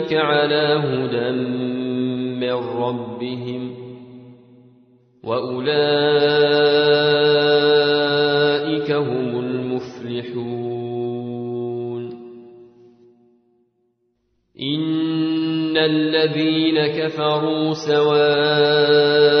أولئك على هدى من ربهم وأولئك هم المفلحون إن الذين كفروا سواء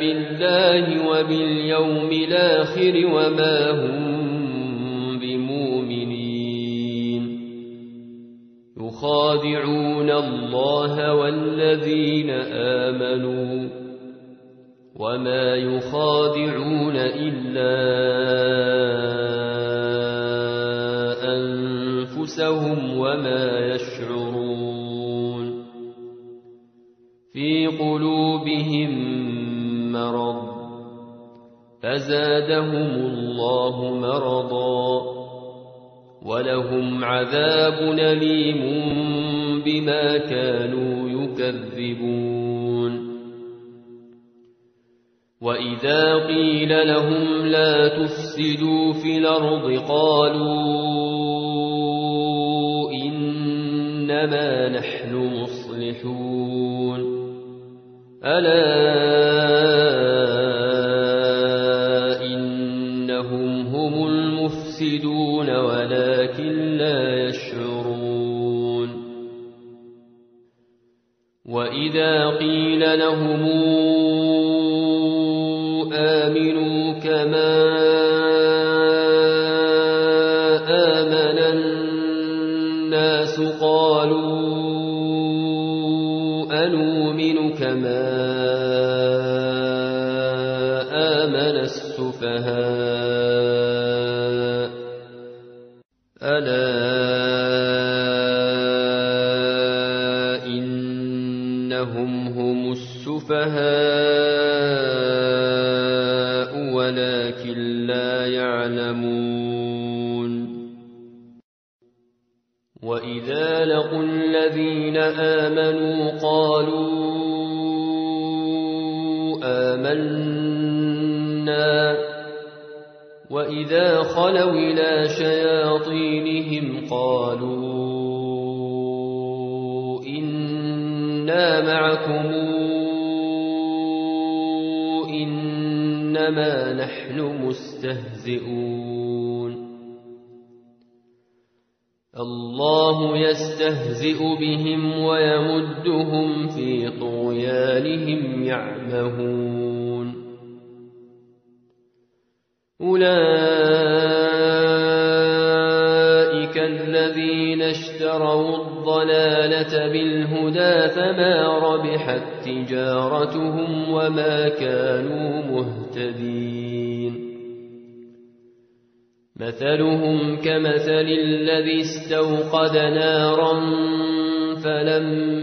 بالله وباليوم الآخر وما هم بمؤمنين. يخادعون الله والذين آمنوا وما يخادعون إلا أنفسهم وما يشعرون. في قلوبهم فزادهم الله مرضا ولهم عذاب أليم بما كانوا يكذبون. وإذا قيل لهم لا تفسدوا في الأرض قالوا إنما نحن مصلحون. ألا وإذا قيل لهم خلوا إلى شياطينهم قالوا إنا معكم إنما نحن مستهزئون. الله يستهزئ بهم تجارتهم وما كانوا مهتدين. مثلهم كمثل الذي استوقد نارا فلما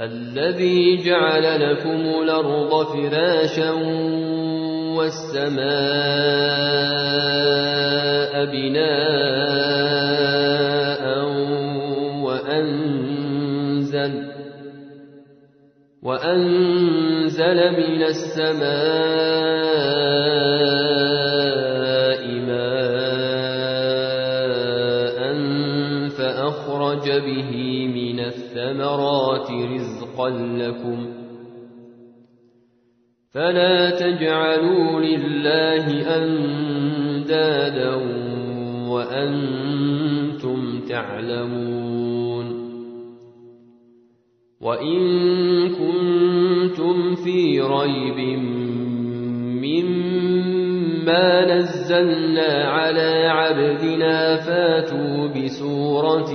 الذي جعل لكم الأرض فراشا والسماء بناء وأنزل وأنزل من السماء الثمرات رزقا لكم فلا تجعلوا لله أندادا وأنتم تعلمون وإن كنتم في ريب مما نزلنا على عبدنا فاتوا بسورة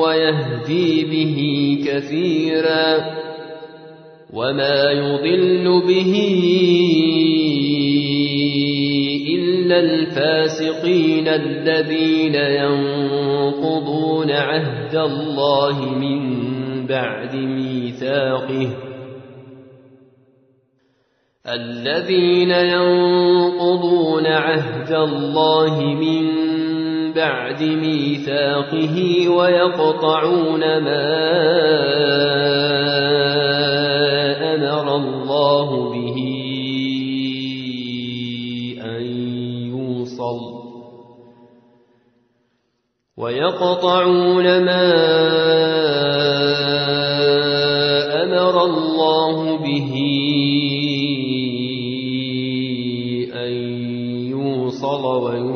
ويهدي به كثيرا وما يضل به إلا الفاسقين الذين ينقضون عهد الله من بعد ميثاقه الذين ينقضون عهد الله من بعد ميثاقه ويقطعون ما أمر الله به أن يوصل ويقطعون ما أمر الله به أن يوصل ويفسدون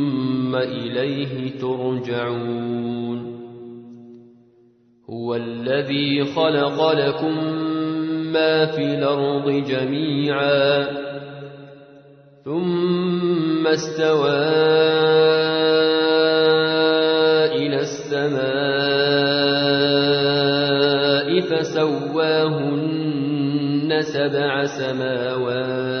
ثم إليه ترجعون. هو الذي خلق لكم ما في الأرض جميعا ثم استوى إلى السماء فسواهن سبع سماوات.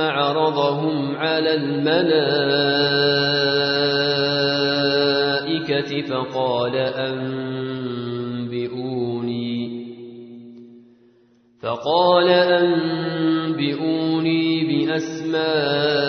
عرضهم على الملائكة فقال أنبئوني. فقال أنبئوني بأسماء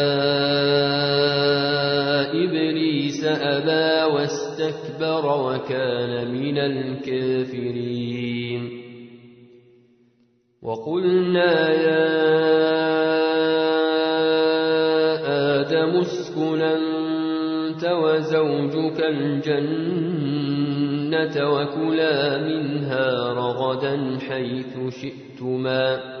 واستكبر وكان من الكافرين. وقلنا يا آدم اسكن أنت وزوجك الجنة وكلا منها رغدا حيث شئتما.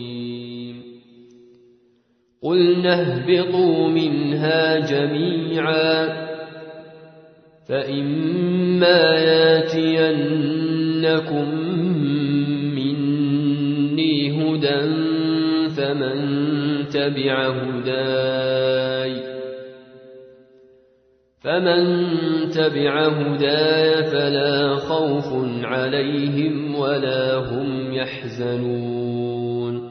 قلنا اهبطوا منها جميعا فإما ياتينكم مني هدى فمن تبع هداي فمن تبع هداي فلا خوف عليهم ولا هم يحزنون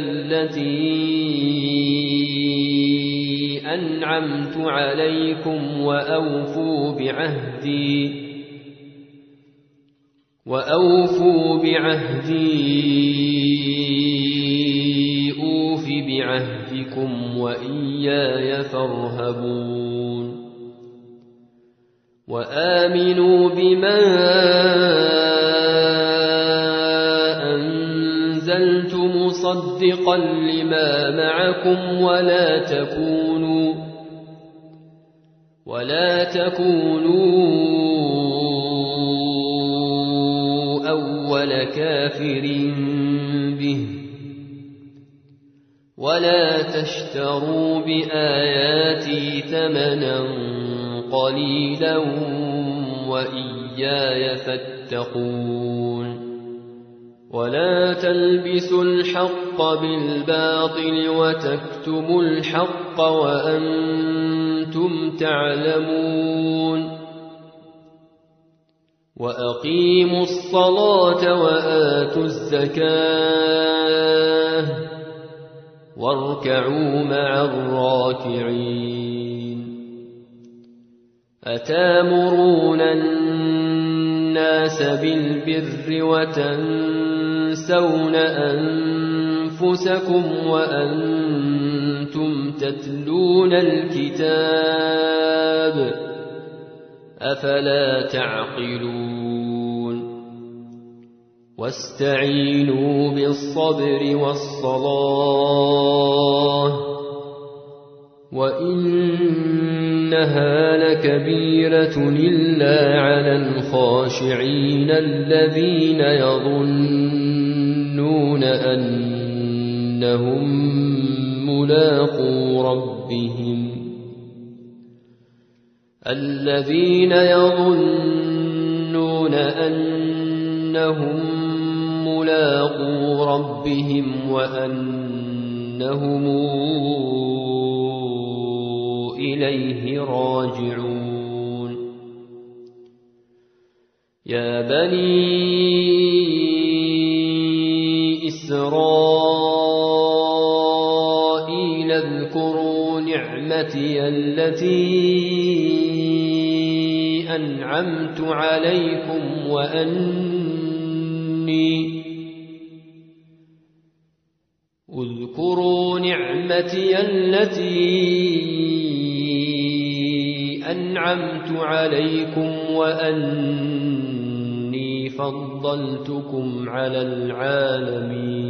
التي أنعمت عليكم وأوفوا بعهدي وأوفوا بعهدي أوف بعهدكم وإياي فارهبون وآمنوا بما مصدقا لما معكم ولا تكونوا ولا تكونوا أول كافر به. ولا تشتروا بآياتي ثمنا قليلا وإياي فاتقون. ولا تلبسوا الحق بالباطل وتكتموا الحق وأنتم تعلمون وأقيموا الصلاة وآتوا الزكاة واركعوا مع الراكعين أتامرون الناس بالبر وتنسون أنفسكم وأنتم تتلون الكتاب أفلا تعقلون واستعينوا بالصبر والصلاة وإنها لكبيرة إلا على الخاشعين الذين يظنون أنهم ملاقو ربهم الذين يظنون أنهم ملاقو ربهم وأنهم إليه راجعون يا بني نعمتي التي أنعمت عليكم وأني أذكروا نعمتي التي أنعمت عليكم وأني فضلتكم على العالمين.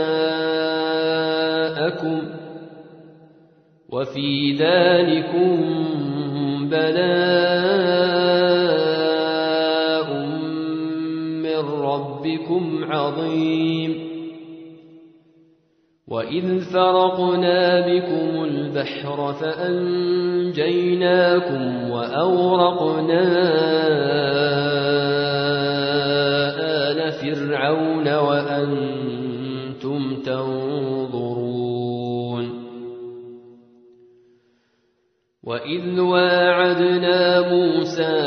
وفي ذلكم بلاء من ربكم عظيم. وإذ فرقنا بكم البحر فأنجيناكم وأورقنا آل فرعون وأنتم تنظرون. وإذ واعدنا موسى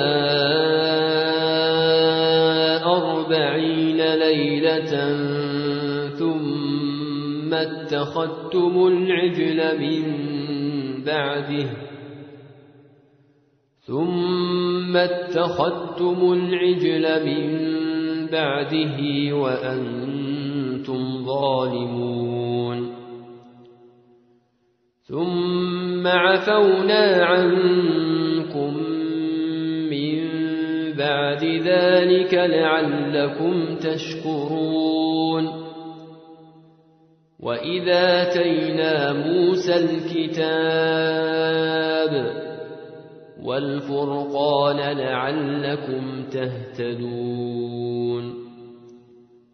أربعين ليلة ثم اتخذتم العجل من بعده ثم اتخذتم العجل من بعده وأنتم ظالمون ثم عفونا عنكم من بعد ذلك لعلكم تشكرون وإذا آتينا موسى الكتاب والفرقان لعلكم تهتدون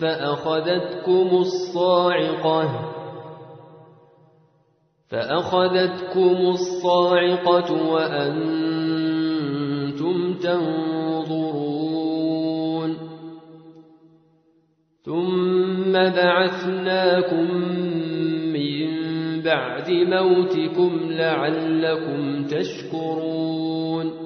فأخذتكم الصاعقة. فأخذتكم الصاعقة وأنتم تنظرون. ثم بعثناكم من بعد موتكم لعلكم تشكرون.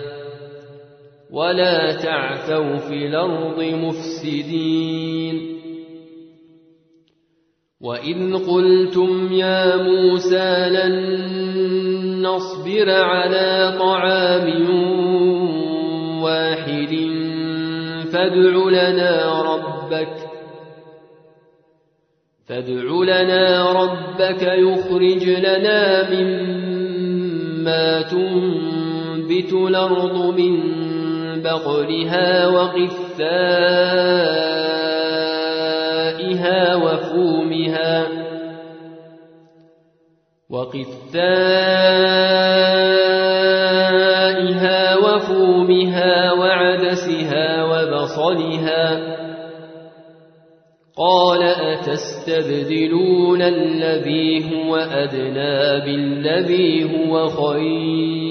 ولا تعثوا في الأرض مفسدين. وإذ قلتم يا موسى لن نصبر على طعام واحد فادع لنا ربك. فادع لنا ربك يخرج لنا مما تنبت الأرض من بقلها وقثائها وفومها وقثائها وفومها وعدسها وبصلها قال أتستبدلون الذي هو أدنى بالذي هو خير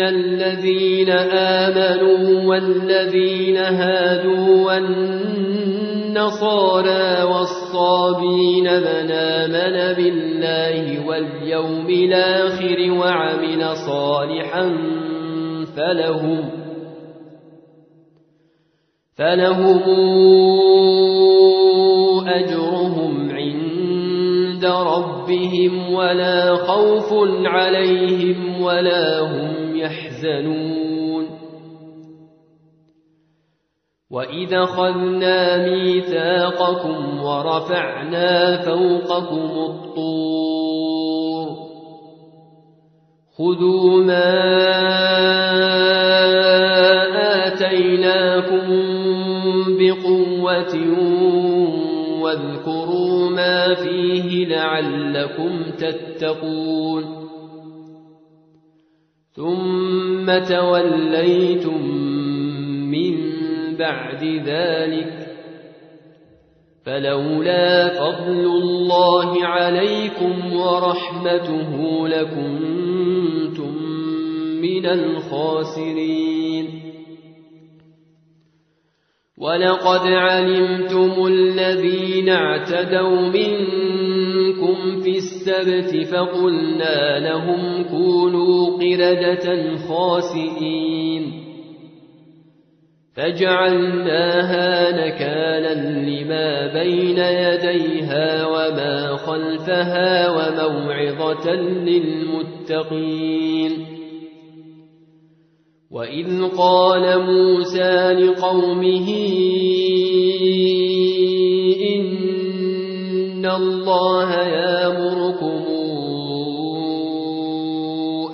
الذين آمنوا والذين هادوا والنصارى والصابين من آمن بالله واليوم الآخر وعمل صالحا فلهم فلهم أجرهم عند ربهم ولا خوف عليهم ولا هم يحزنون. وإذا خذنا ميثاقكم ورفعنا فوقكم الطور خذوا ما آتيناكم بقوة واذكروا ما فيه لعلكم تتقون. ثم توليتم من بعد ذلك فلولا فضل الله عليكم ورحمته لكنتم من الخاسرين. ولقد علمتم الذين اعتدوا منكم في السبت فقلنا لهم كونوا قردة خاسئين. فجعلناها نكالا لما بين يديها وما خلفها وموعظة للمتقين. وإذ قال موسى لقومه إن الله يامركم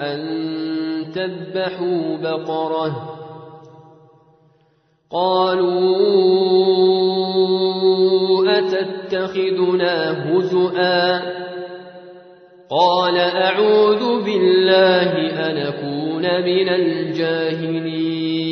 أن تذبحوا بقرة قالوا أتتخذنا هزؤا قال أعوذ بالله أن أكون من الجاهلين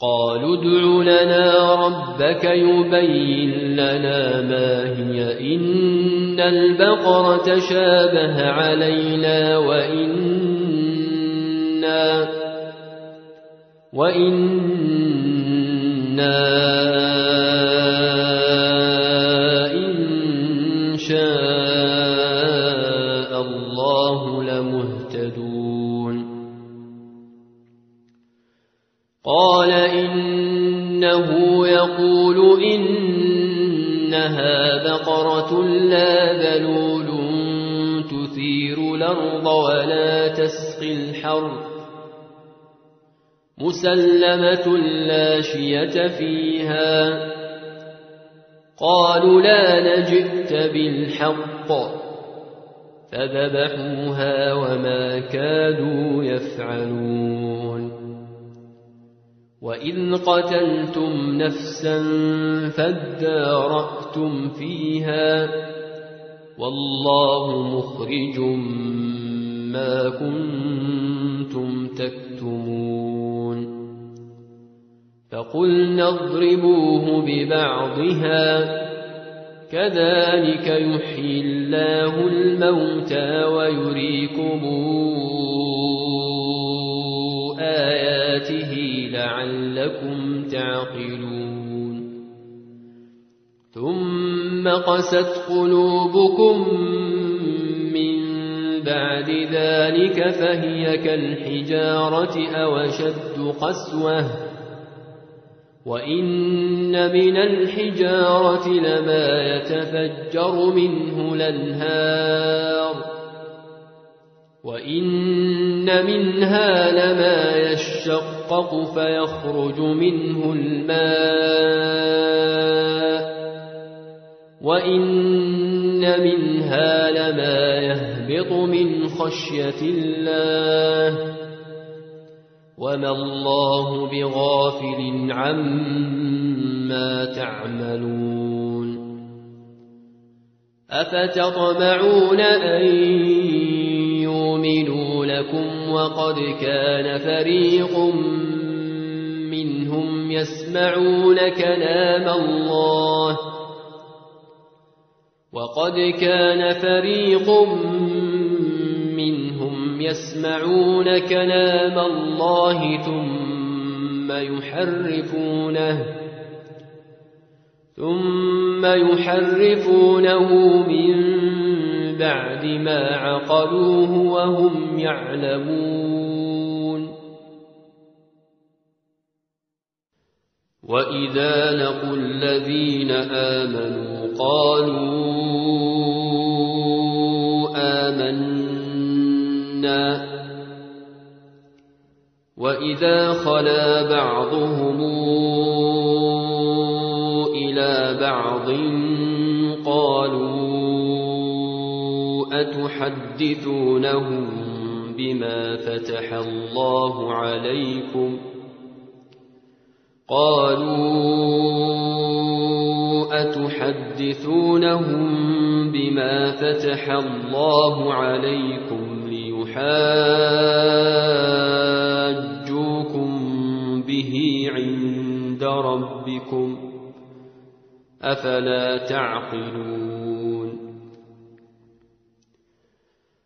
قالوا ادع لنا ربك يبين لنا ما هي. إن البقرة شابه علينا وإنا وإنا إنها بقرة لا ذلول تثير الأرض ولا تسقي الحرث مسلمة لا شية فيها قالوا لا نجئت بالحق فذبحوها وما كادوا يفعلون وإذ قتلتم نفسا فادارأتم فيها والله مخرج ما كنتم تكتمون فقلنا اضربوه ببعضها كذلك يحيي الله الموتى ويريكم آياته لعلكم تعقلون. ثم قست قلوبكم من بعد ذلك فهي كالحجارة أو شد قسوة. وإن من الحجارة لما يتفجر منه الأنهار. وإن منها لما يشقق فيخرج منه الماء وإن منها لما يهبط من خشية الله وما الله بغافل عما تعملون أفتطمعون أن يؤمنوا لكم وقد كان فريق منهم يسمعون كلام الله وقد كان فريق منهم يسمعون كلام الله ثم يحرفونه ثم يحرفونه من بعد ما عقلوه وهم يعلمون. وإذا لقوا الذين آمنوا قالوا آمنا. وإذا خلا بعضهم إلى بعض قالوا أتحدثونهم بما فتح الله عليكم. قالوا أتحدثونهم بما فتح الله عليكم ليحاجوكم به عند ربكم أفلا تعقلون؟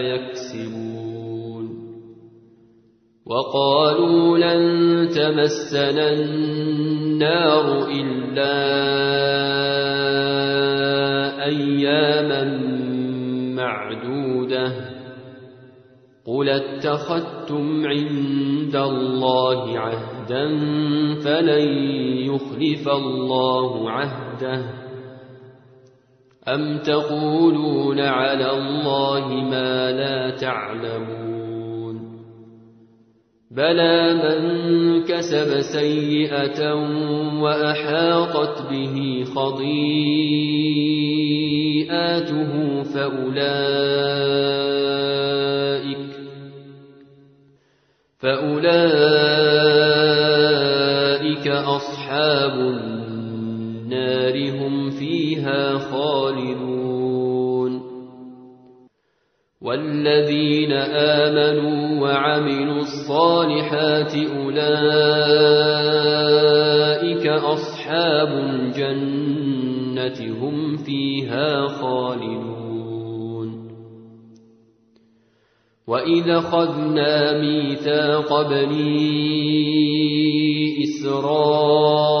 يكسبون. وقالوا لن تمسنا النار إلا أياما معدودة. قل اتخذتم عند الله عهدا فلن يخلف الله عهده. أم تقولون على الله ما لا تعلمون بلى من كسب سيئة وأحاطت به خطيئاته فأولئك فأولئك أصحاب النار هم فيها خالدون. والذين آمنوا وعملوا الصالحات أولئك أصحاب الجنة هم فيها خالدون. وإذا خذنا ميثاق بني إسرائيل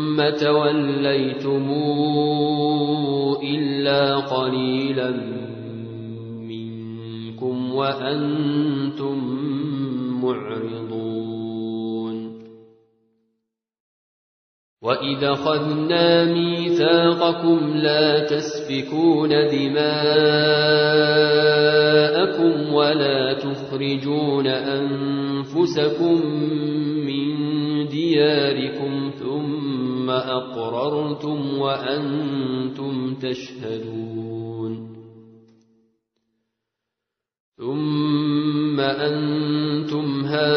توليتم إلا قليلا منكم وأنتم معرضون. وإذا خذنا ميثاقكم لا تسفكون دماءكم ولا تخرجون أنفسكم من دياركم ثم أقررتم وأنتم تشهدون. ثم أنتم هؤلاء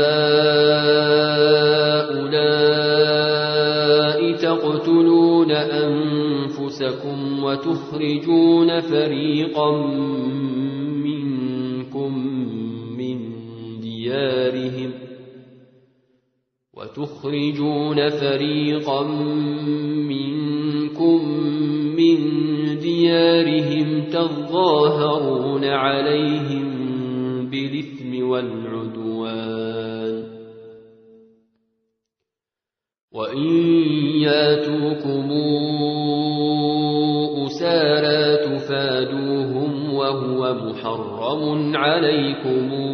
تقتلون أنفسكم وتخرجون فريقا منكم من ديارهم. وتخرجون فريقا منكم من ديارهم تظاهرون عليهم بالإثم والعدوان. وإن ياتوكم أسارى تفادوهم وهو محرم عليكم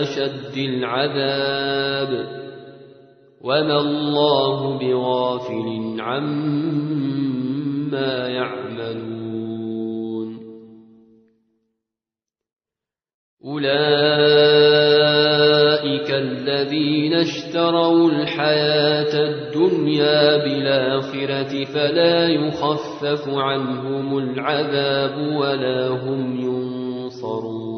أشد العذاب وما الله بغافل عما يعملون أولئك الذين اشتروا الحياة الدنيا بالآخرة فلا يخفف عنهم العذاب ولا هم ينصرون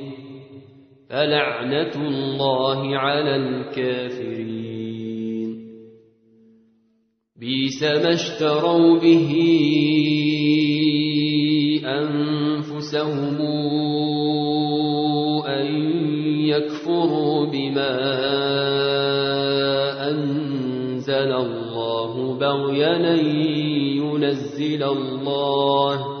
فلعنة الله على الكافرين. بيس ما اشتروا به أنفسهم أن يكفروا بما أنزل الله بغيا ينزل الله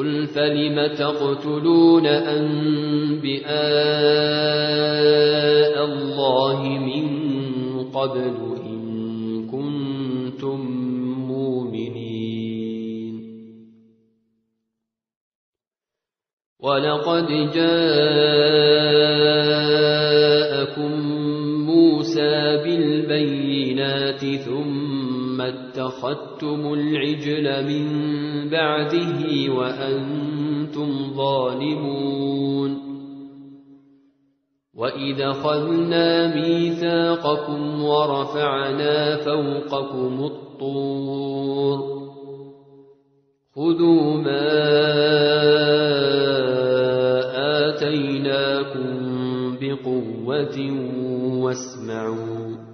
قل فلم تقتلون أنبئاء الله من قبل إن كنتم مؤمنين ولقد جاءكم موسى بالبينات ثم اتخذتم العجل من بعده وأنتم ظالمون وإذا خذنا ميثاقكم ورفعنا فوقكم الطور خذوا ما آتيناكم بقوة واسمعوا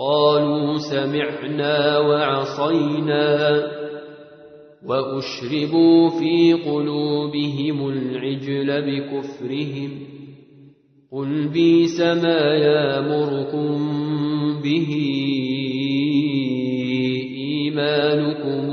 قالوا سمعنا وعصينا وأشربوا في قلوبهم العجل بكفرهم قل بيس ما يامركم به إيمانكم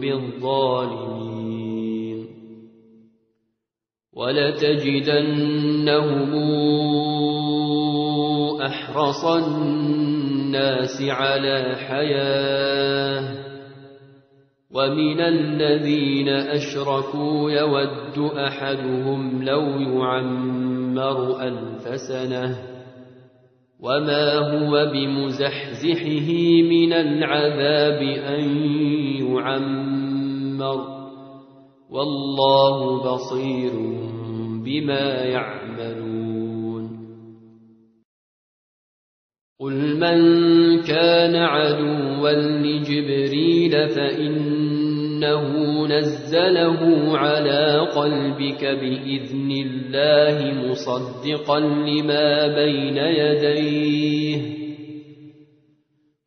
بالظالمين. ولتجدنهم أحرص الناس على حياة. ومن الذين أشركوا يود أحدهم لو يعمر ألف سنة. وما هو بمزحزحه من العذاب أن يعمر والله بصير بما يعملون قل من كان عدوا لجبريل فإن إنه نزله على قلبك بإذن الله مصدقا لما بين يديه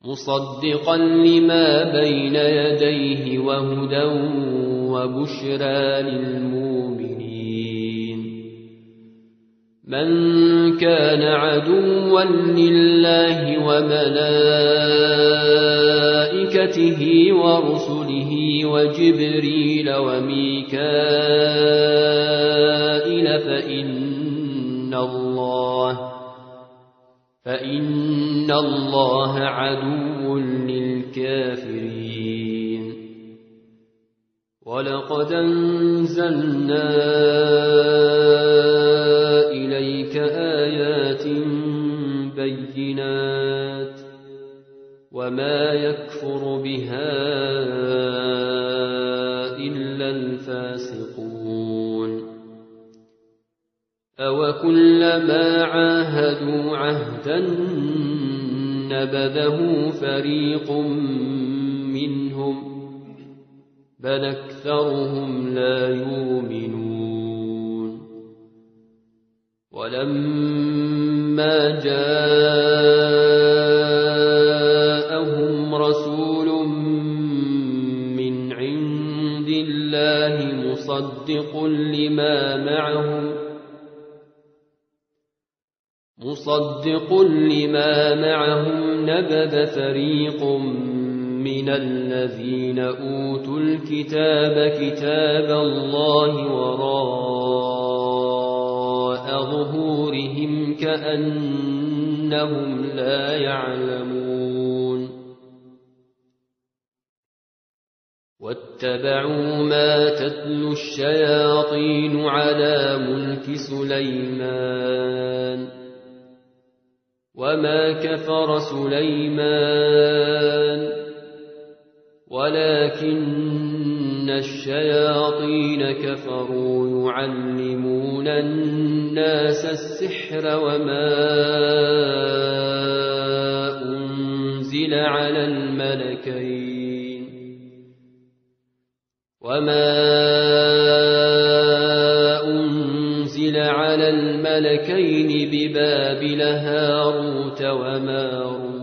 مصدقا لما بين يديه وهدى وبشرى للمؤمنين. من كان عدوا لله وملائكته ورسله وجبريل وميكائيل فإن الله فإن الله عدو للكافرين. ولقد أنزلنا إليك آيات بينات وما يكفر بها إلا الفاسقون أوكلما عاهدوا عهدا نبذه فريق منهم بل أكثرهم لا يؤمنون ولما جاءهم رسول من عند الله مصدق لما معهم مصدق لما معهم نبذ فريق من الذين أوتوا الكتاب كتاب الله ظهورهم كأنهم لا يعلمون. واتبعوا ما تتلو الشياطين على ملك سليمان. وما كفر سليمان. ولكن الشياطين كفروا يعلمون الناس السحر وما أنزل على الملكين وما أنزل على الملكين ببابل هاروت وماروت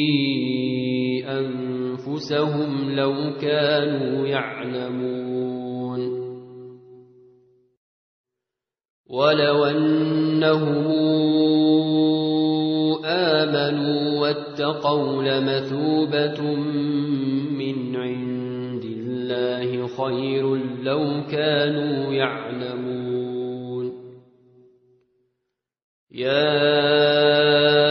أنفسهم لو كانوا يعلمون. ولو أنهم آمنوا واتقوا لمثوبة من عند الله خير لو كانوا يعلمون. يا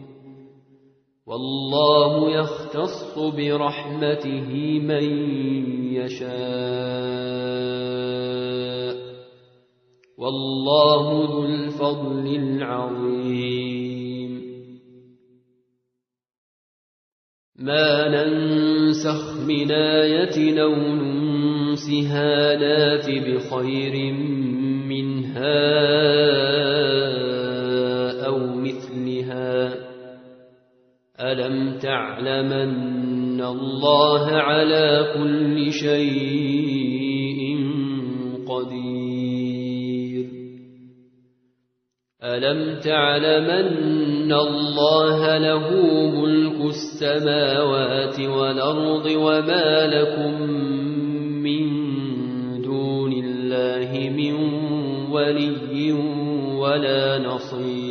والله يختص برحمته من يشاء. والله ذو الفضل العظيم. ما ننسخ من آية أو ننسها نات بخير منها. ألم تعلمن الله على كل شيء قدير ألم تعلمن الله له ملك السماوات والأرض وما لكم من دون الله من ولي ولا نصير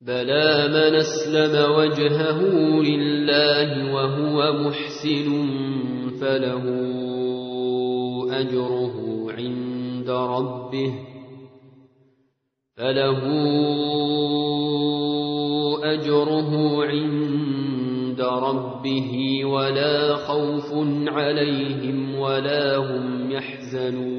بلى من اسلم وجهه لله وهو محسن فله أجره عند ربه فله أجره عند ربه ولا خوف عليهم ولا هم يحزنون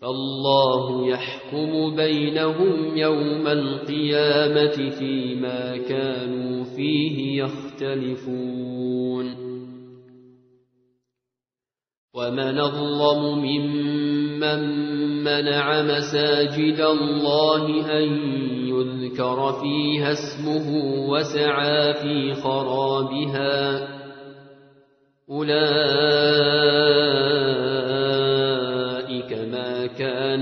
فالله يحكم بينهم يوم القيامة فيما كانوا فيه يختلفون. ومن الظلم ممن منع مساجد الله أن يذكر فيها اسمه وسعى في خرابها أولئك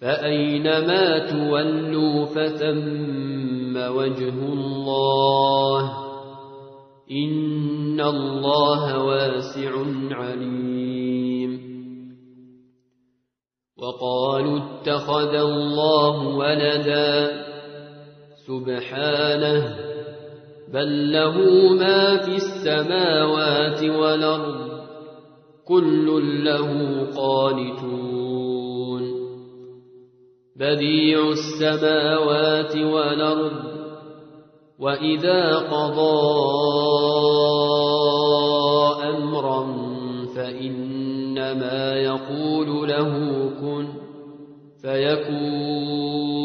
فأينما تولوا فثم وجه الله إن الله واسع عليم وقالوا اتخذ الله ولداً سبحانه بل له ما في السماوات والأرض كل له قانتون بديع السماوات والأرض وإذا قضى أمرا فإنما يقول له كن فيكون.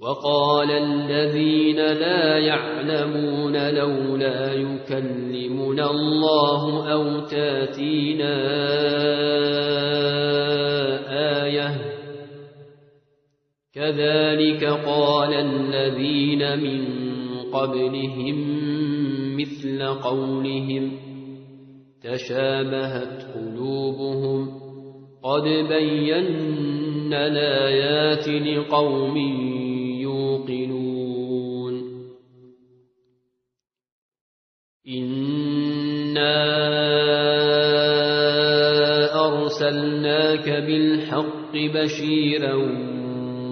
وقال الذين لا يعلمون لولا يكلمنا الله أو تأتينا آية. كذلك قال الذين من قبلهم مثل قولهم تشابهت قلوبهم. قد بينا الآيات لقوم يوقنون. إنا أرسلناك بالحق بشيرا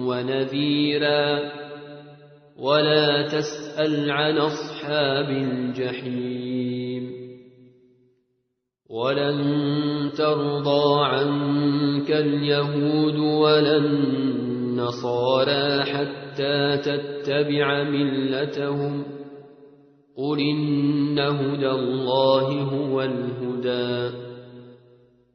ونذيرا. ولا تسأل عن أصحاب الجحيم. ولن ترضى عنك اليهود ولا النصارى حتى تتبع ملتهم. قل إن هدى الله هو الهدى.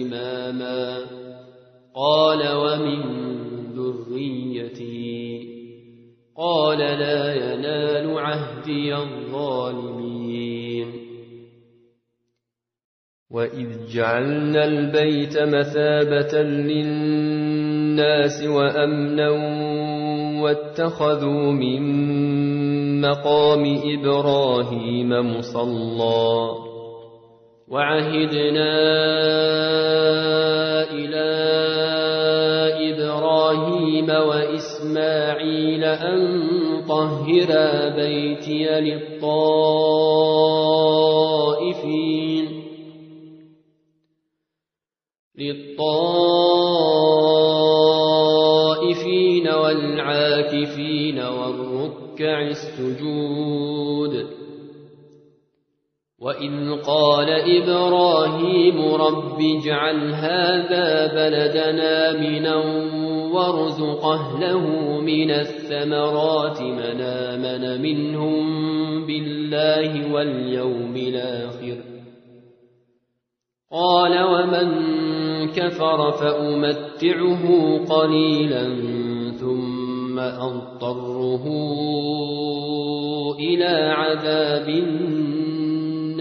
إماما. قال ومن ذريتي. قال لا ينال عهدي الظالمين. وإذ جعلنا البيت مثابة للناس وأمنا واتخذوا من مقام إبراهيم مصلى. وعهدنا إلى إبراهيم وإسماعيل أن طهرا بيتي للطائفين. للطائفين والعاكفين والركع السجود. وإذ قال إبراهيم رب اجعل هذا بلدنا منا وارزق أهله من الثمرات من آمن منهم بالله واليوم الآخر قال ومن كفر فأمتعه قليلا ثم أضطره إلى عذاب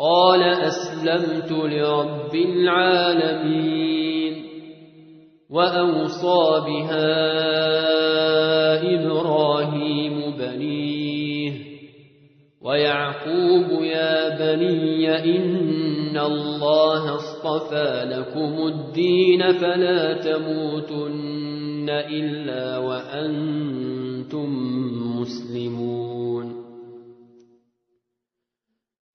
قال أسلمت لرب العالمين وأوصى بها إبراهيم بنيه ويعقوب يا بني إن الله اصطفى لكم الدين فلا تموتن إلا وأنتم مسلمون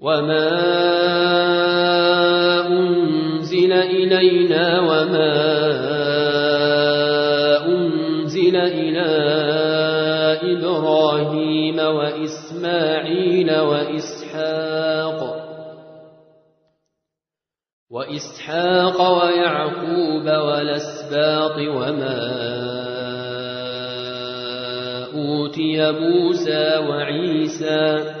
وما أنزل إلينا وما أنزل إلى إبراهيم وإسماعيل وإسحاق وإسحاق ويعقوب والأسباط وما أوتي موسى وعيسى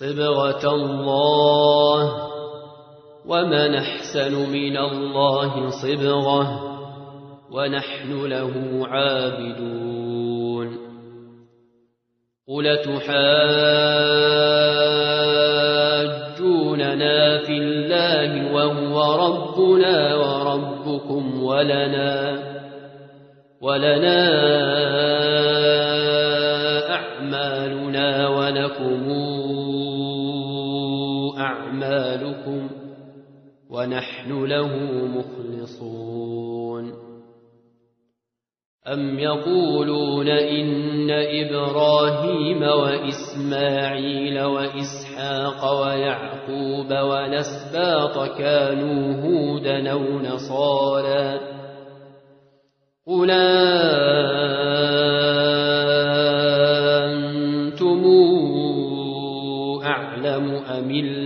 صبغة الله. ومن أحسن من الله صبغة ونحن له عابدون. قل تحاجوننا في الله وهو ربنا وربكم ولنا ولنا ونحن له مخلصون. أم يقولون إن إبراهيم وإسماعيل وإسحاق ويعقوب ونسباط كانوا هودا أو نصارا؟ قل أنتم أعلم أم الله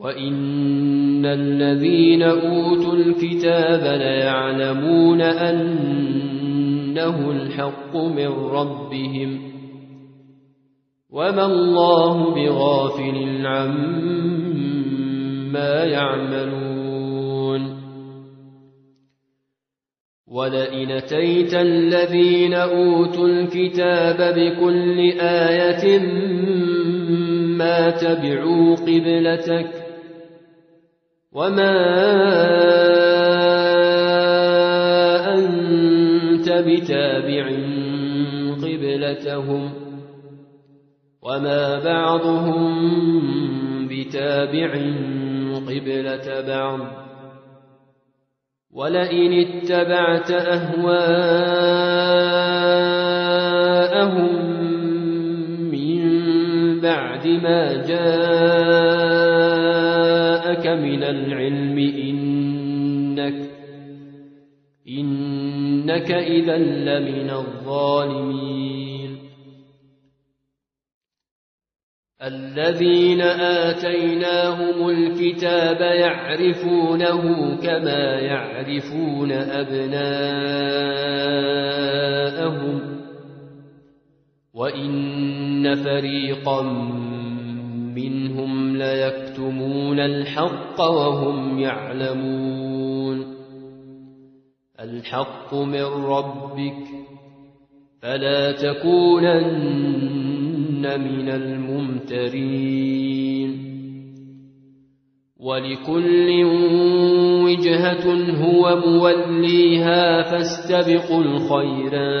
وإن الذين أوتوا الكتاب ليعلمون أنه الحق من ربهم وما الله بغافل عما يعملون ولئن اتيت الذين أوتوا الكتاب بكل آية ما تبعوا قبلتك وما أنت بتابع قبلتهم وما بعضهم بتابع قبلة بعض ولئن اتبعت أهواءهم من بعد ما جاءك من العلم إنك إنك إذا لمن الظالمين. الذين آتيناهم الكتاب يعرفونه كما يعرفون أبناءهم وإن فريقا منهم ليكتمون الحق وهم يعلمون. الحق من ربك فلا تكونن من الممترين. ولكل وجهة هو موليها فاستبقوا الخيرات.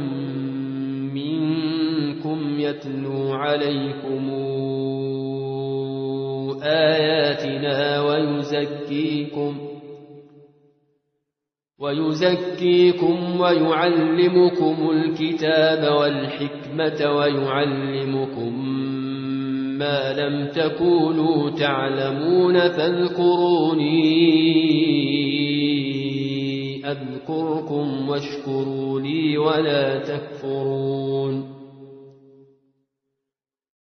يتلو عليكم آياتنا ويزكيكم ويزكيكم ويعلمكم الكتاب والحكمة ويعلمكم ما لم تكونوا تعلمون فاذكروني أذكركم واشكروا لي ولا تكفرون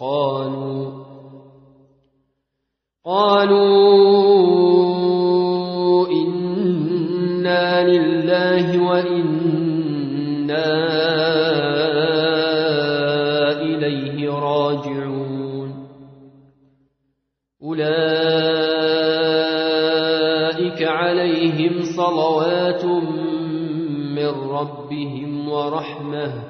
قالوا قالوا إنا لله وإنا إليه راجعون. أولئك عليهم صلوات من ربهم ورحمة.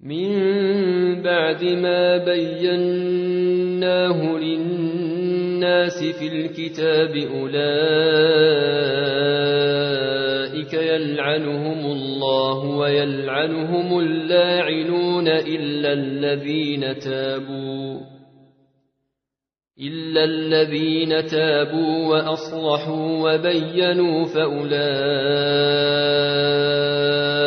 من بعد ما بيناه للناس في الكتاب أولئك يلعنهم الله ويلعنهم اللاعنون إلا الذين تابوا إلا الذين تابوا وأصلحوا وبينوا فأولئك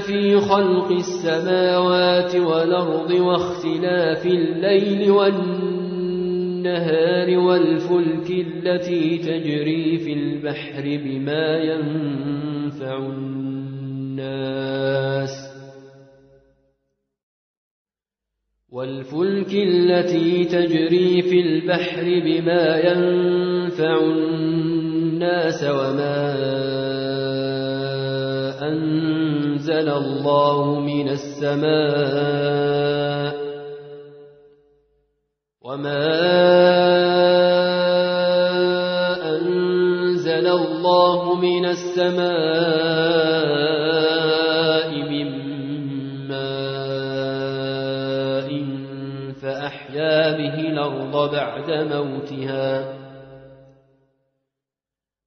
في خلق السماوات والأرض واختلاف الليل والنهار والفلك التي تجري في البحر بما ينفع الناس والفلك التي تجري في البحر بما ينفع الناس وما أنزل الله من السماء وما أنزل الله من السماء من ماء فأحيا به الأرض بعد موتها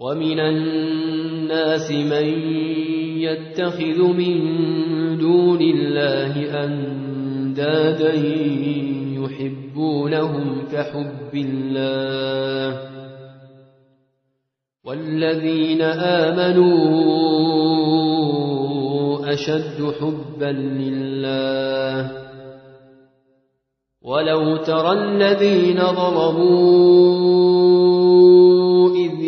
ومن الناس من يتخذ من دون الله أندادا يحبونهم كحب الله والذين آمنوا أشد حبا لله ولو ترى الذين ظلموا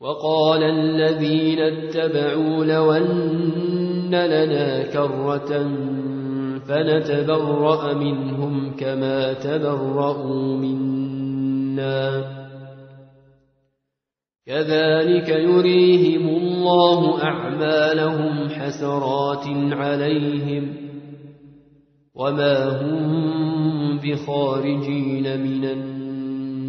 وقال الذين اتبعوا لو أن لنا كرة فنتبرأ منهم كما تبرأوا منا. كذلك يريهم الله أعمالهم حسرات عليهم وما هم بخارجين من النار.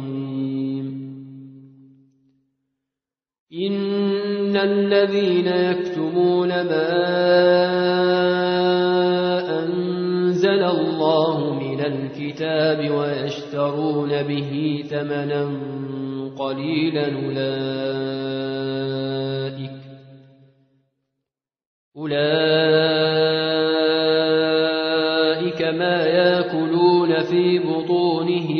إن الذين يكتمون ما أنزل الله من الكتاب ويشترون به ثمنا قليلا أولئك أولئك ما ياكلون في بطونهم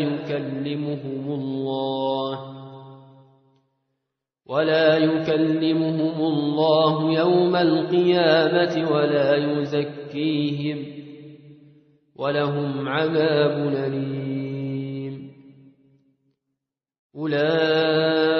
يكلمهم الله ولا يكلمهم الله يوم القيامة ولا يزكيهم ولهم عذاب أليم. أولئك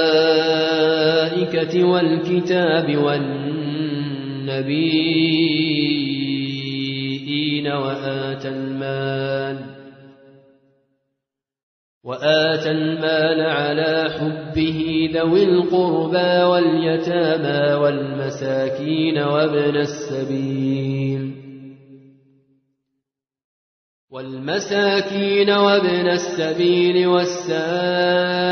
والكتاب والنبيين وآتى المال وآتى المال على حبه ذوي القربى واليتامى والمساكين وابن السبيل والمساكين وابن السبيل والسائلين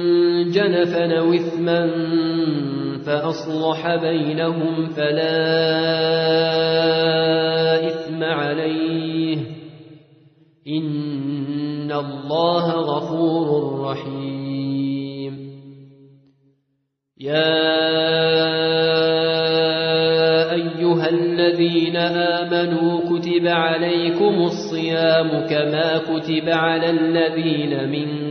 جنفا أو إثما فأصلح بينهم فلا إثم عليه. إن الله غفور رحيم. يا أيها الذين آمنوا كتب عليكم الصيام كما كتب على الذين من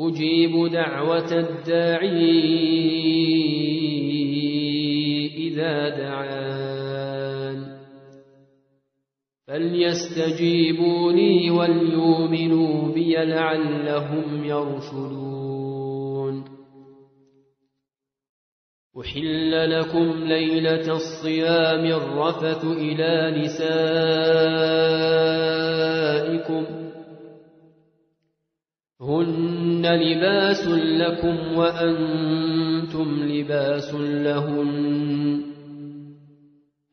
أجيب دعوة الداعي إذا دعان. فليستجيبوا لي وليؤمنوا بي لعلهم يرشدون. أحل لكم ليلة الصيام الرفث إلى نسائكم. هن لباس لكم وأنتم لباس لهن.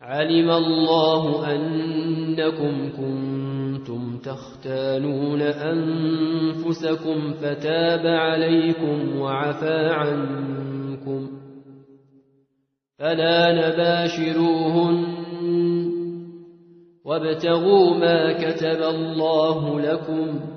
علم الله أنكم كنتم تختانون أنفسكم فتاب عليكم وعفى عنكم. فلا نباشروهن. وابتغوا ما كتب الله لكم.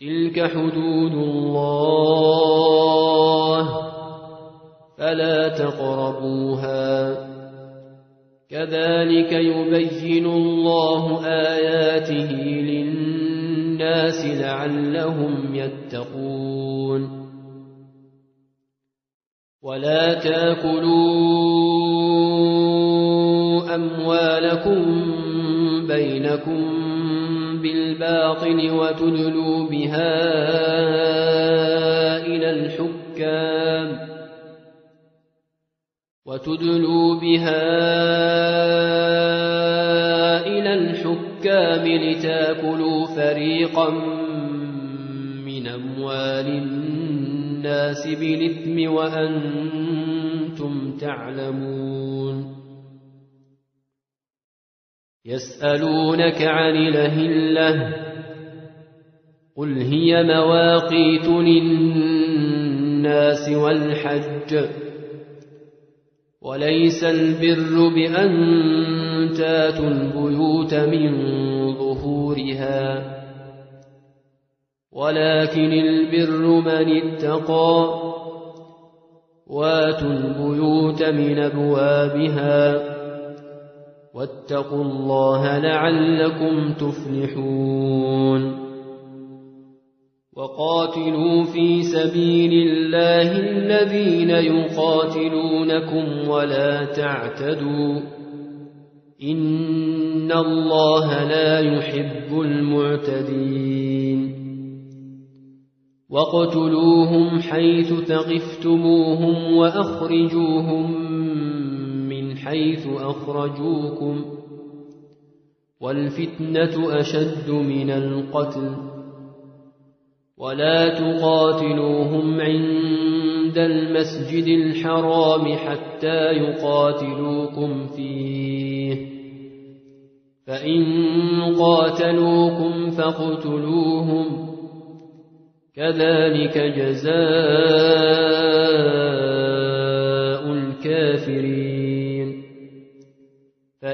تلك حدود الله فلا تقربوها كذلك يبين الله آياته للناس لعلهم يتقون ولا تاكلوا أموالكم بينكم بالباطل وتدلوا بها إلى الحكام وتدلوا بها إلى الحكام لتأكلوا فريقا من أموال الناس بالإثم وأنتم تعلمون يسألونك عن الأهلة قل هي مواقيت للناس والحج. وليس البر بأن تاتوا البيوت من ظهورها ولكن البر من اتقى. واتوا البيوت من أبوابها. واتقوا الله لعلكم تفلحون. وقاتلوا في سبيل الله الذين يقاتلونكم ولا تعتدوا. إن الله لا يحب المعتدين. واقتلوهم حيث ثقفتموهم وأخرجوهم حيث أخرجوكم والفتنة أشد من القتل ولا تقاتلوهم عند المسجد الحرام حتى يقاتلوكم فيه فإن قاتلوكم فاقتلوهم كذلك جزاء الكافرين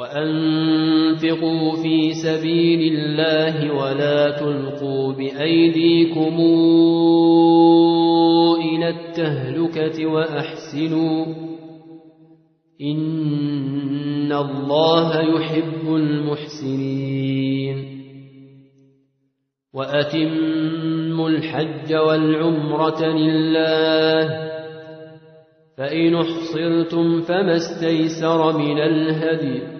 وأنفقوا في سبيل الله ولا تلقوا بأيديكم إلى التهلكة وأحسنوا إن الله يحب المحسنين وأتموا الحج والعمرة لله فإن أحصرتم فما استيسر من الهدي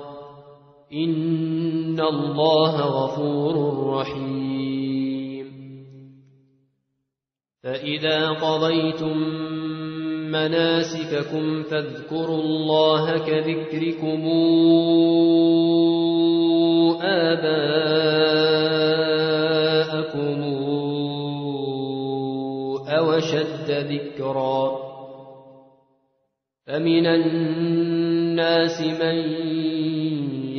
إن الله غفور رحيم فإذا قضيتم مناسككم فاذكروا الله كذكركم آباءكم أو شد ذكرا فمن الناس من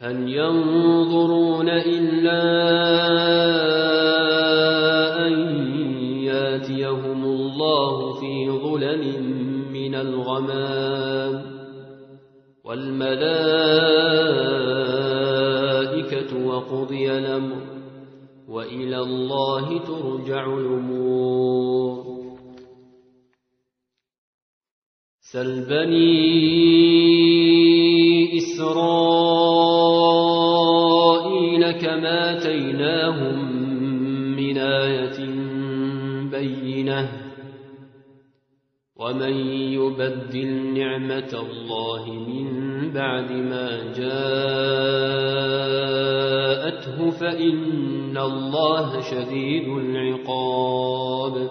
هل ينظرون إلا أن ياتيهم الله في ظلل من الغمام والملائكة وقضي الأمر وإلى الله ترجع الأمور. سل بني إسرائيل كما آتيناهم من آية بينة ومن يبدل نعمة الله من بعد ما جاءته فإن الله شديد العقاب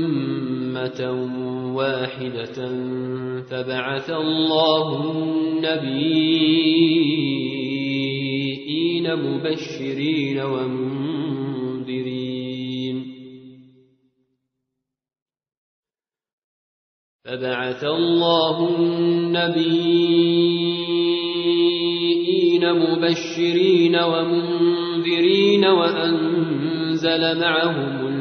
واحدة فبعث الله النبيين مبشرين ومنذرين. فبعث الله النبيين مبشرين ومنذرين وأنزل معهم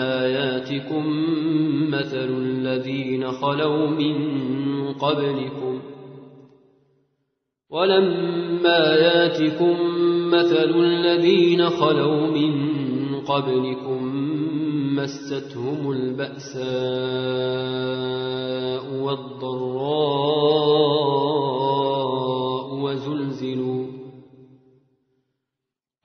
ولما ياتكم مثل الذين خلوا من قبلكم ولما ياتكم مثل الذين خلوا من قبلكم مستهم البأساء والضراء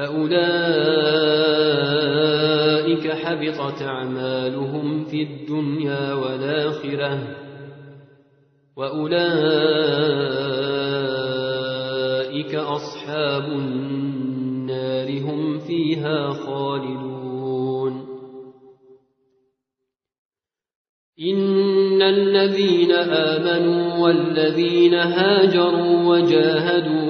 فأولئك حبطت أعمالهم في الدنيا والآخرة وأولئك أصحاب النار هم فيها خالدون. إن الذين آمنوا والذين هاجروا وجاهدوا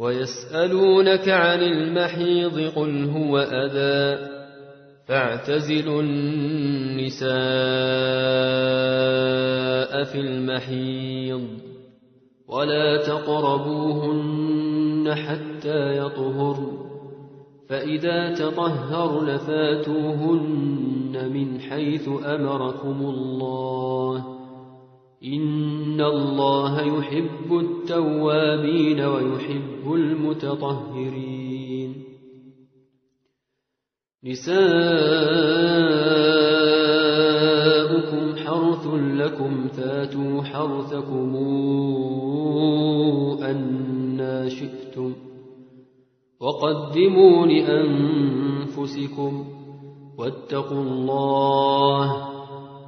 ويسألونك عن المحيض قل هو أذى فاعتزلوا النساء في المحيض ولا تقربوهن حتى يطهرن فإذا تطهرن فاتوهن من حيث أمركم الله إن الله يحب التوابين ويحب المتطهرين نساؤكم حرث لكم فاتوا حرثكم أنا شئتم وقدموا لأنفسكم واتقوا الله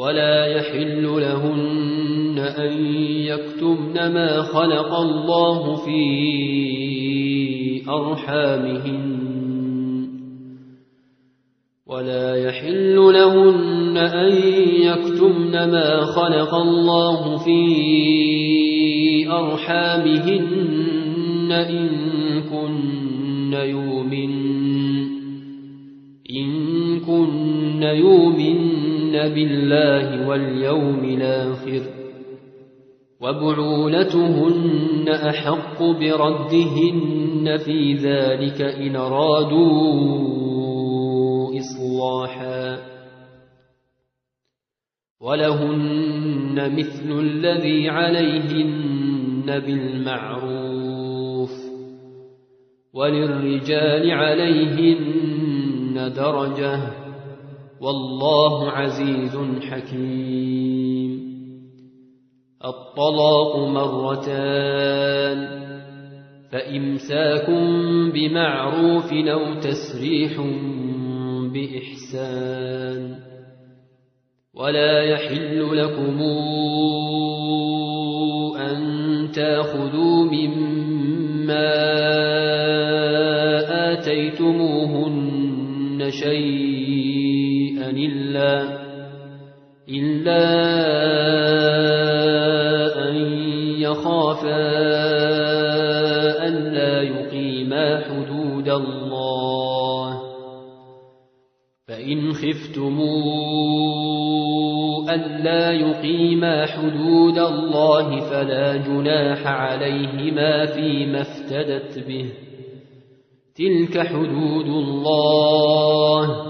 ولا يحل لهن أن يكتمن ما خلق الله في أرحامهن. ولا يحل لهن أن يكتمن ما خلق الله في أرحامهن إن كن يؤمن. إن كن يؤمن بالله واليوم الآخر وبعولتهن أحق بردهن في ذلك إن رادوا إصلاحا ولهن مثل الذي عليهن بالمعروف وللرجال عليهن درجة والله عزيز حكيم. الطلاق مرتان فإمساك بمعروف أو تسريح بإحسان. ولا يحل لكم أن تأخذوا مما آتيتموهن شيئا. إلا إلا يخافا ألا يقيما حدود الله. فإن خفتموا ألا يقيما حدود الله فلا جناح عليهما فيما افتدت به. تلك حدود الله.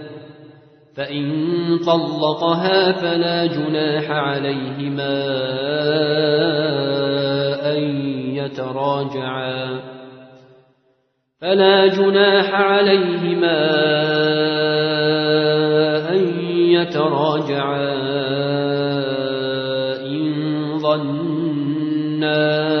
فإن طلقها فلا جناح عليهما أن يتراجعا. فلا جناح عليهما أن يتراجعا. إن ظنا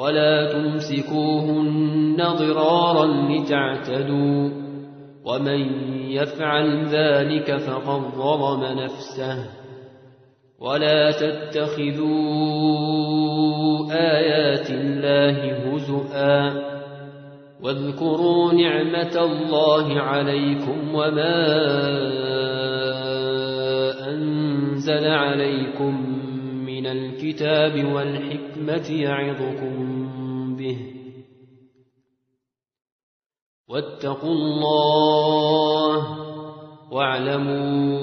ولا تمسكوهن ضرارا لتعتدوا ومن يفعل ذلك فقد ظلم نفسه ولا تتخذوا آيات الله هزؤا واذكروا نعمة الله عليكم وما أنزل عليكم من الكتاب والحكمة يعظكم به واتقوا الله واعلموا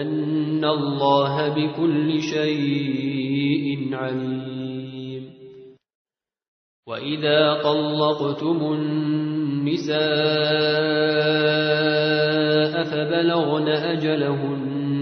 أن الله بكل شيء عليم وإذا طلقتم النساء فبلغن أجلهن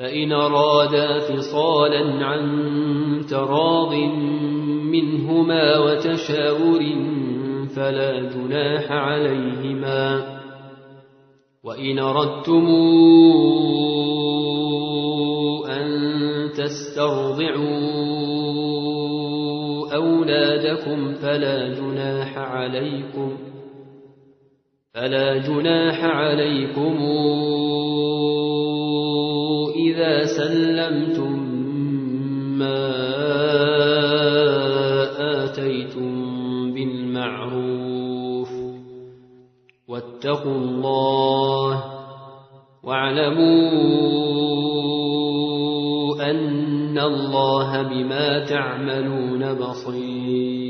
فإن أرادا فصالا عن تراض منهما وتشاور فلا جناح عليهما. وإن أردتم أن تسترضعوا أولادكم فلا جناح عليكم فلا جناح عليكم إذا سلمتم ما آتيتم بالمعروف واتقوا الله واعلموا أن الله بما تعملون بصير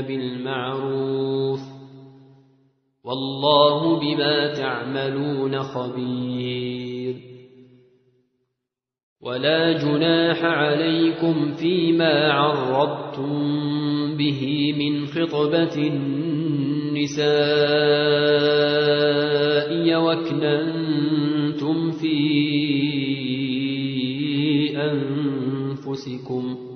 بالمعروف والله بما تعملون خبير ولا جناح عليكم فيما عرضتم به من خطبة النساء وكننتم في أنفسكم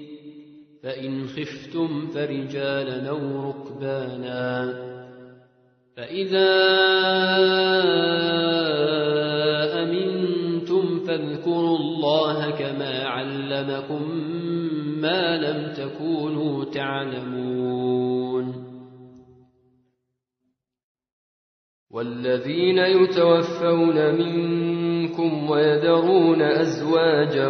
فإن خفتم فرجالا أو ركبانا. فإذا أمنتم فاذكروا الله كما علمكم ما لم تكونوا تعلمون. والذين يتوفون منكم ويذرون أزواجا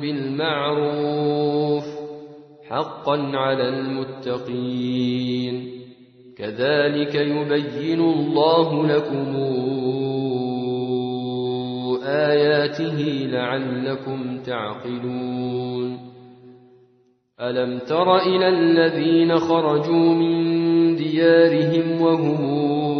بالمعروف حقا على المتقين. كذلك يبين الله لكم آياته لعلكم تعقلون. ألم تر إلى الذين خرجوا من ديارهم وهم ألوف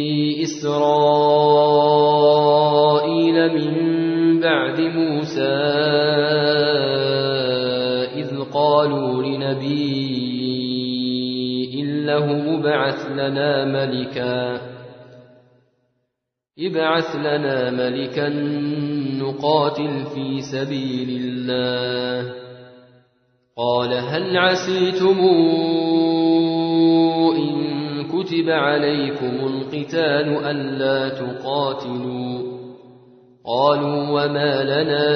إسرائيل من بعد موسى إذ قالوا لنبي له مبعث لنا ملكا ابعث لنا ملكا نقاتل في سبيل الله قال هل عسيتم إن كتب عليكم القتال ألا تقاتلوا. قالوا وما لنا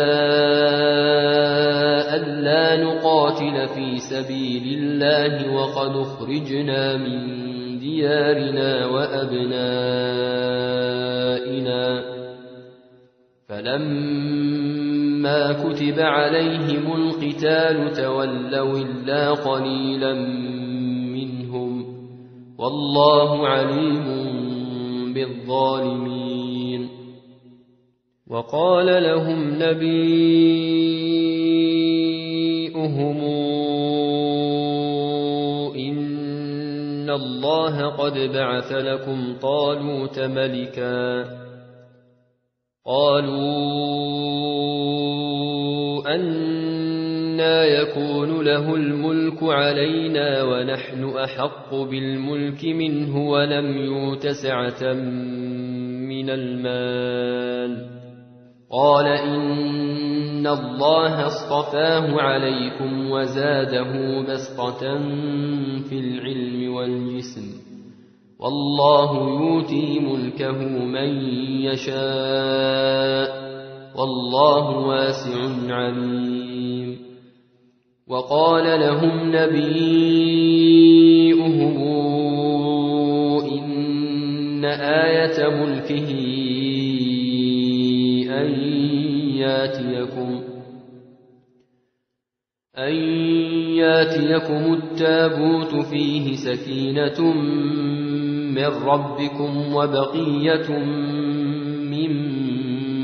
ألا نقاتل في سبيل الله وقد اخرجنا من ديارنا وأبنائنا. فلما كتب عليهم القتال تولوا إلا قليلا والله عليم بالظالمين. وقال لهم نبيئهم إن الله قد بعث لكم طالوت ملكا. قالوا أنا يكون له الملك علينا ونحن أحق بالملك منه ولم يوت سعة من المال قال إن الله اصطفاه عليكم وزاده بسطة في العلم والجسم والله يؤتي ملكه من يشاء والله واسع عليم وقال لهم نبيئهم إن آية ملكه أن ياتيكم أن ياتيكم التابوت فيه سكينة من ربكم وبقية مما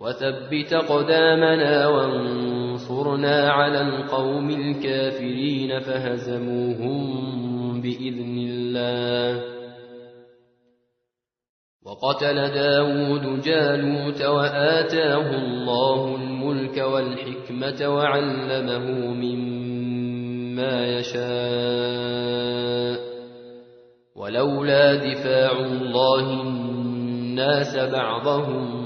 وثبت قدامنا وانصرنا على القوم الكافرين فهزموهم بإذن الله. وقتل داود جالوت وآتاه الله الملك والحكمة وعلمه مما يشاء. ولولا دفاع الله الناس بعضهم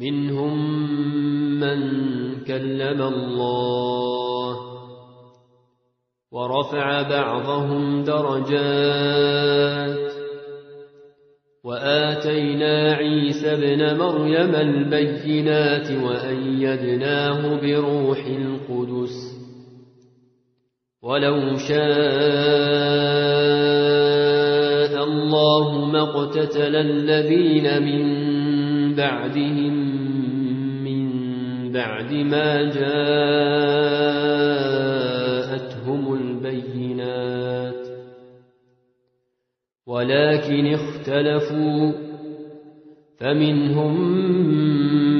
منهم من كلم الله ورفع بعضهم درجات وآتينا عيسى ابن مريم البينات وأيدناه بروح القدس ولو شاء الله ما اقتتل الذين من بعدهم بعد ما جاءتهم البينات. ولكن اختلفوا فمنهم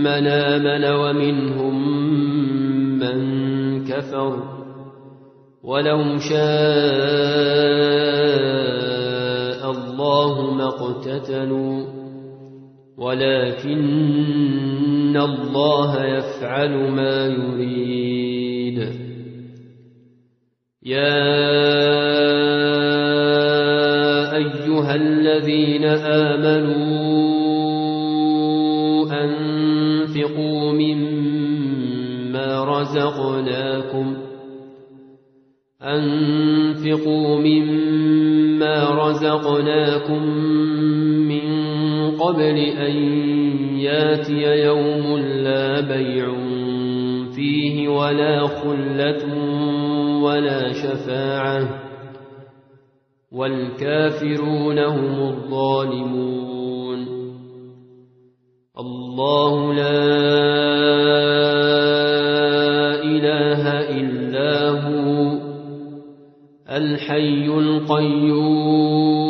من آمن ومنهم من كفر. ولو شاء الله ما اقتتلوا. ولكن الله يفعل ما يريد. يا أيها الذين آمنوا أنفقوا مما رزقناكم أنفقوا مما رزقناكم من قبل أن ياتي يوم لا بيع فيه ولا خلة ولا شفاعة. والكافرون هم الظالمون. الله لا إله إلا هو الحي القيوم.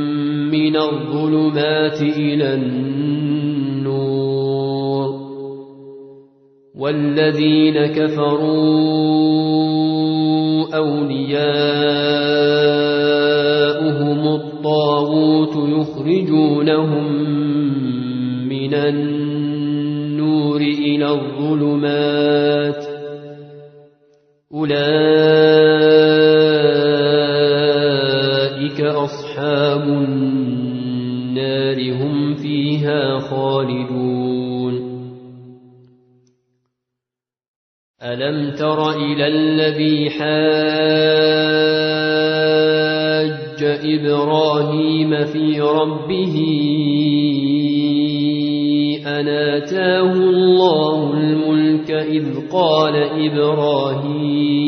من الظلمات إلى النور والذين كفروا أولياؤهم الطاغوت يخرجونهم من النور إلى الظلمات أولئك فيها خالدون. ألم تر إلى الذي حاج إبراهيم في ربه؟ أن آتاه الله الملك إذ قال إبراهيم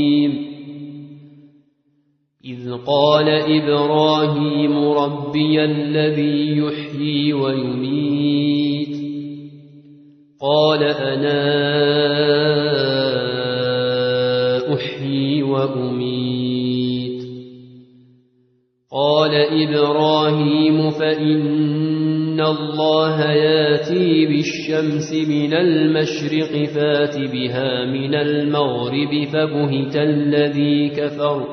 قال إبراهيم ربي الذي يحيي ويميت. قال أنا أحيي وأميت. قال إبراهيم فإن الله ياتي بالشمس من المشرق فات بها من المغرب فبهت الذي كفر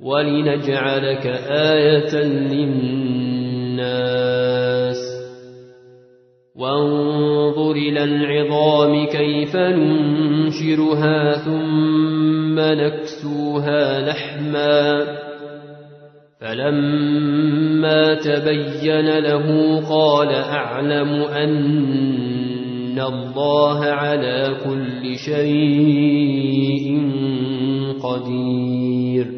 ولنجعلك آية للناس. وانظر إلى العظام كيف ننشرها ثم نكسوها لحما. فلما تبين له قال أعلم أن الله على كل شيء قدير.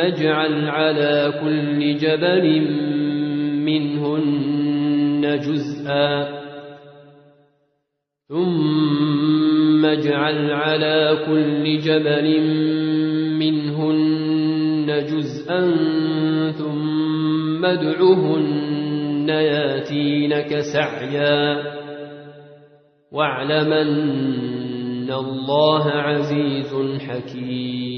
اجعل على كل جبل منهن جزءا. ثم اجعل على كل جبل منهن جزءا ثم ادعهن ياتينك سعيا. واعلم أن الله عزيز حكيم.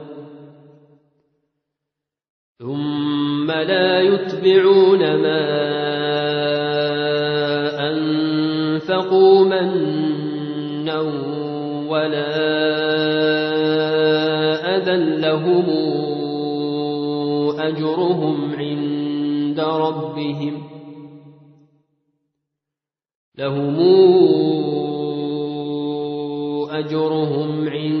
ثم لا يتبعون ما أنفقوا منا ولا أذى لهم أجرهم عند ربهم لهم أجرهم عند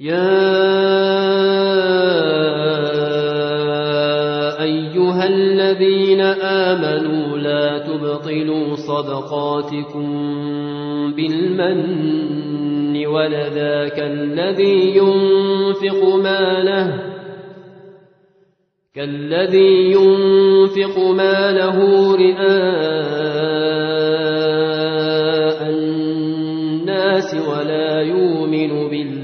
يا أيها الذين آمنوا لا تبطلوا صدقاتكم بالمن ولذاك الذي ينفق ماله كالذي ينفق ماله رئاء الناس ولا يؤمن بالله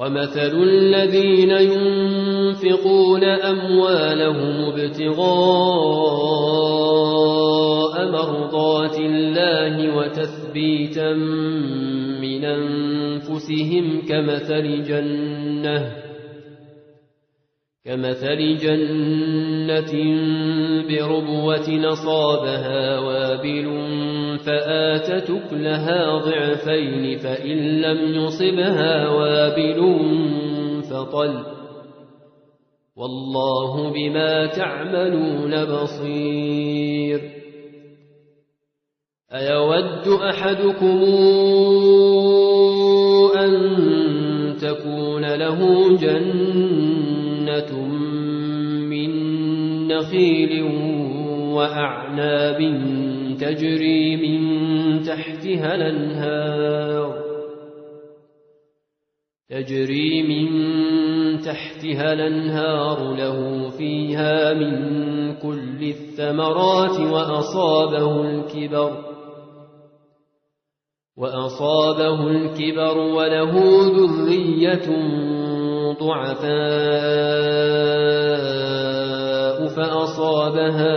ومثل الذين ينفقون أموالهم ابتغاء مرضات الله وتثبيتا من أنفسهم كمثل جنة كمثل جنة بربوة نصابها وابل فآتت أكلها ضعفين فإن لم يصبها وابل فطل. والله بما تعملون بصير. أيود أحدكم أن تكون له جنة من نخيل وأعناب؟ تجري من تحتها الأنهار. تجري من تحتها الأنهار له فيها من كل الثمرات وأصابه الكبر. وأصابه الكبر وله ذرية ضعفاء فأصابها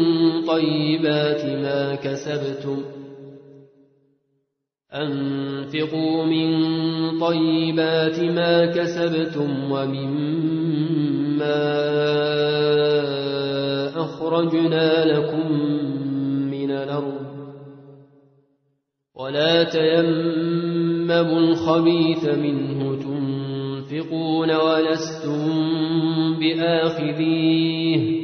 طيبات ما كسبتم أنفقوا من طيبات ما كسبتم ومما أخرجنا لكم من الأرض ولا تيمموا الخبيث منه تنفقون ولستم بآخذيه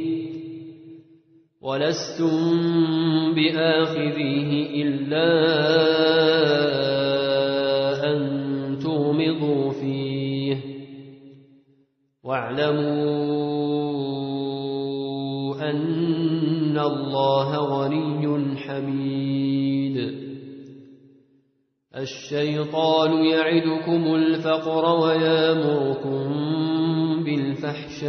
ولستم بآخذيه إلا أن تغمضوا فيه. واعلموا أن الله غني حميد. الشيطان يعدكم الفقر ويامركم بالفحشاء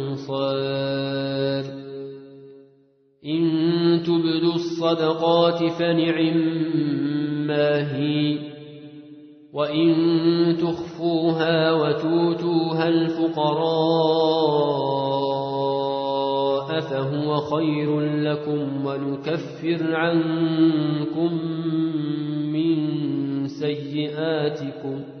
أنصار إن تبدوا الصدقات فنعم ما هي وإن تخفوها وتوتوها الفقراء فهو خير لكم ونكفر عنكم من سيئاتكم.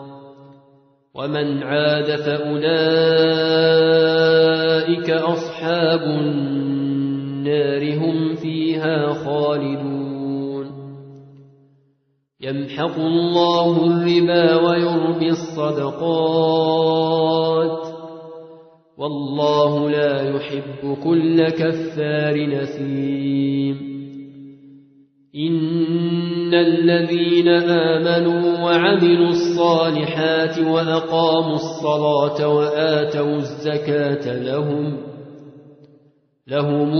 ومن عاد فأولئك أصحاب النار هم فيها خالدون. يمحق الله الربا ويربي الصدقات. والله لا يحب كل كفار نثيم إن الذين آمنوا وعملوا الصالحات وأقاموا الصلاة وآتوا الزكاة لهم لهم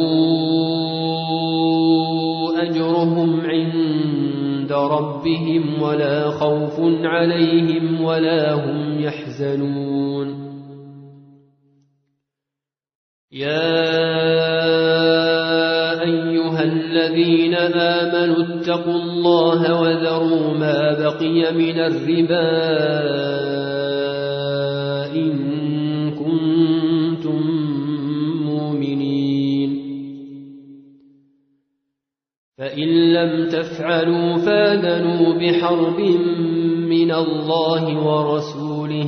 أجرهم عند ربهم ولا خوف عليهم ولا هم يحزنون يا الذين آمنوا اتقوا الله وذروا ما بقي من الربا إن كنتم مؤمنين. فإن لم تفعلوا فاذنوا بحرب من الله ورسوله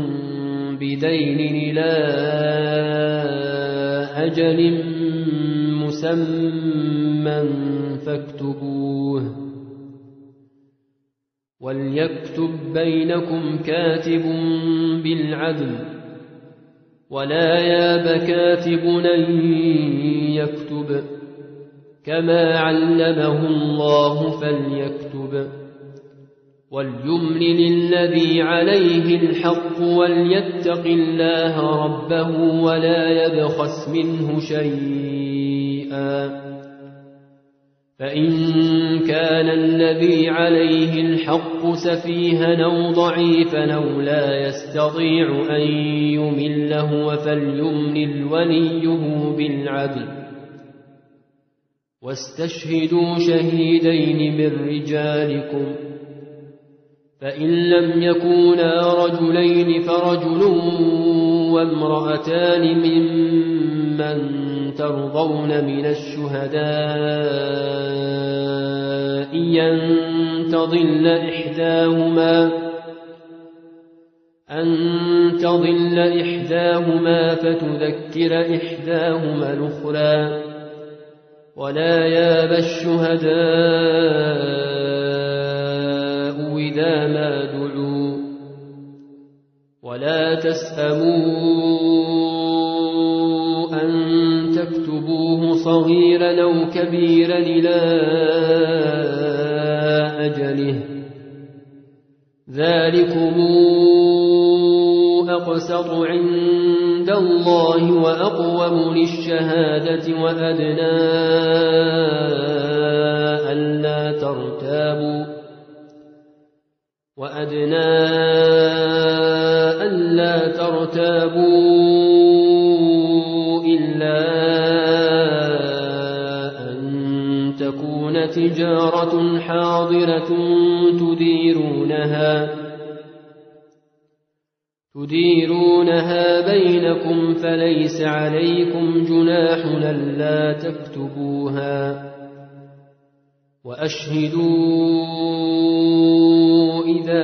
بدين إلى أجل مسمى فاكتبوه وليكتب بينكم كاتب بالعدل ولا ياب كاتب أن يكتب كما علمه الله فليكتب وليملل الذي عليه الحق وليتق الله ربه ولا يبخس منه شيئا فإن كان الذي عليه الحق سفيها أو ضعيفا أو لا يستطيع أن يمله فليملل وليه بالعدل واستشهدوا شهيدين من رجالكم فإن لم يكونا رجلين فرجل وامرأتان ممن ترضون من الشهداء أن تضل إحداهما أن تضل إحداهما فتذكر إحداهما الأخرى ولا ياب الشهداء ما دعوا ولا تسأموا أن تكتبوه صغيرا أو كبيرا إلى أجله ذلكم أقسط عند الله وأقوم للشهادة وأدنى وأدنى ألا ترتابوا إلا أن تكون تجارة حاضرة تديرونها تديرونها بينكم فليس عليكم جناح ألا تكتبوها وأشهدوا إذا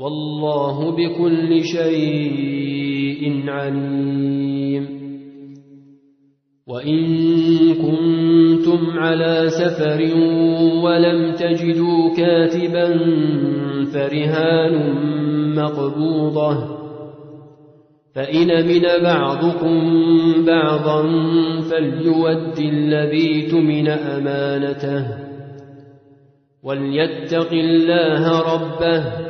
والله بكل شيء عليم. وإن كنتم على سفر ولم تجدوا كاتبا فرهان مقبوضة. فإن من بعضكم بعضا فليود الذي تمن أمانته. وليتق الله ربه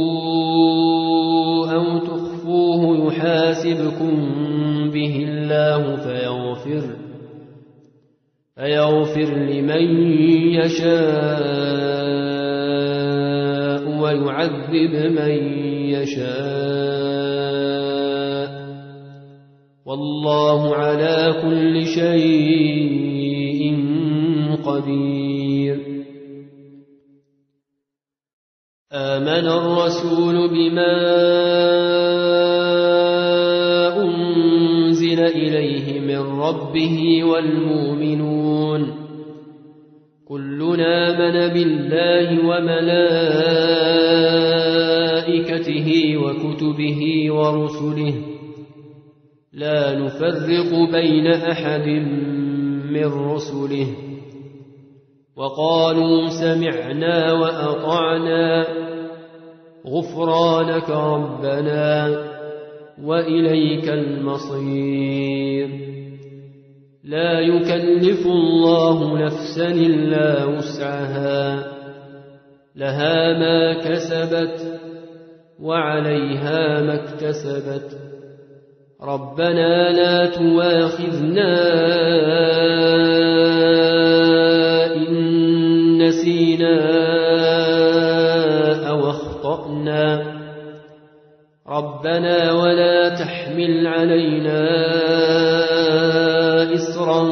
يحاسبكم به الله فيغفر فيغفر لمن يشاء ويعذب من يشاء والله على كل شيء قدير آمن الرسول بما من ربه والمؤمنون. كلنا من بالله وملائكته وكتبه ورسله. لا نفرق بين أحد من رسله. وقالوا سمعنا وأطعنا. غفرانك ربنا وإليك المصير. لا يكلف الله نفسا إلا وسعها. لها ما كسبت وعليها ما اكتسبت. ربنا لا تواخذنا إن نسينا أو أخطأنا. ربنا ولا تحمل علينا إسرا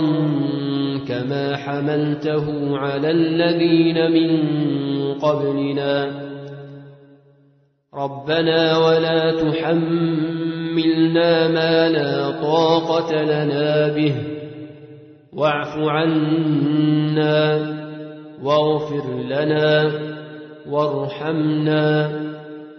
كما حملته على الذين من قبلنا ربنا ولا تحملنا ما لا طاقة لنا به واعف عنا واغفر لنا وارحمنا